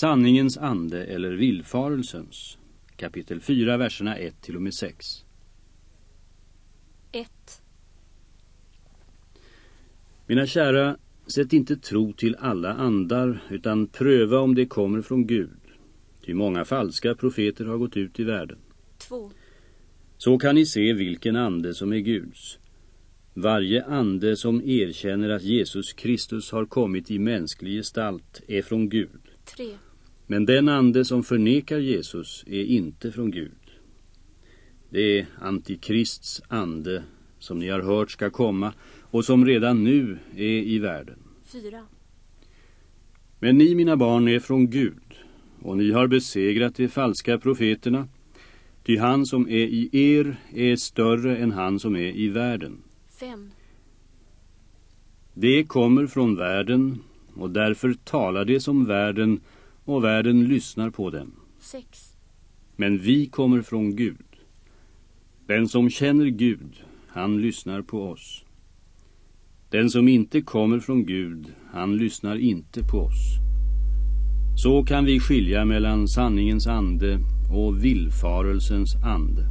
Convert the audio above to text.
Sanningens ande eller villfarelsens. Kapitel 4, verserna 1 till och med 6. 1. Mina kära, sätt inte tro till alla andar utan pröva om det kommer från Gud. Ty många falska profeter har gått ut i världen. 2. Så kan ni se vilken ande som är Guds. Varje ande som erkänner att Jesus Kristus har kommit i mänsklig gestalt är från Gud. 3. Men den ande som förnekar Jesus är inte från Gud. Det är antikrists ande som ni har hört ska komma och som redan nu är i världen. 4. Men ni, mina barn, är från Gud och ni har besegrat de falska profeterna ty han som är i er är större än han som är i världen. 5. Det kommer från världen och därför talar det som världen och världen lyssnar på dem. 6. Men vi kommer från Gud. Den som känner Gud, han lyssnar på oss. Den som inte kommer från Gud, han lyssnar inte på oss. Så kan vi skilja mellan sanningens ande och villfarelsens ande.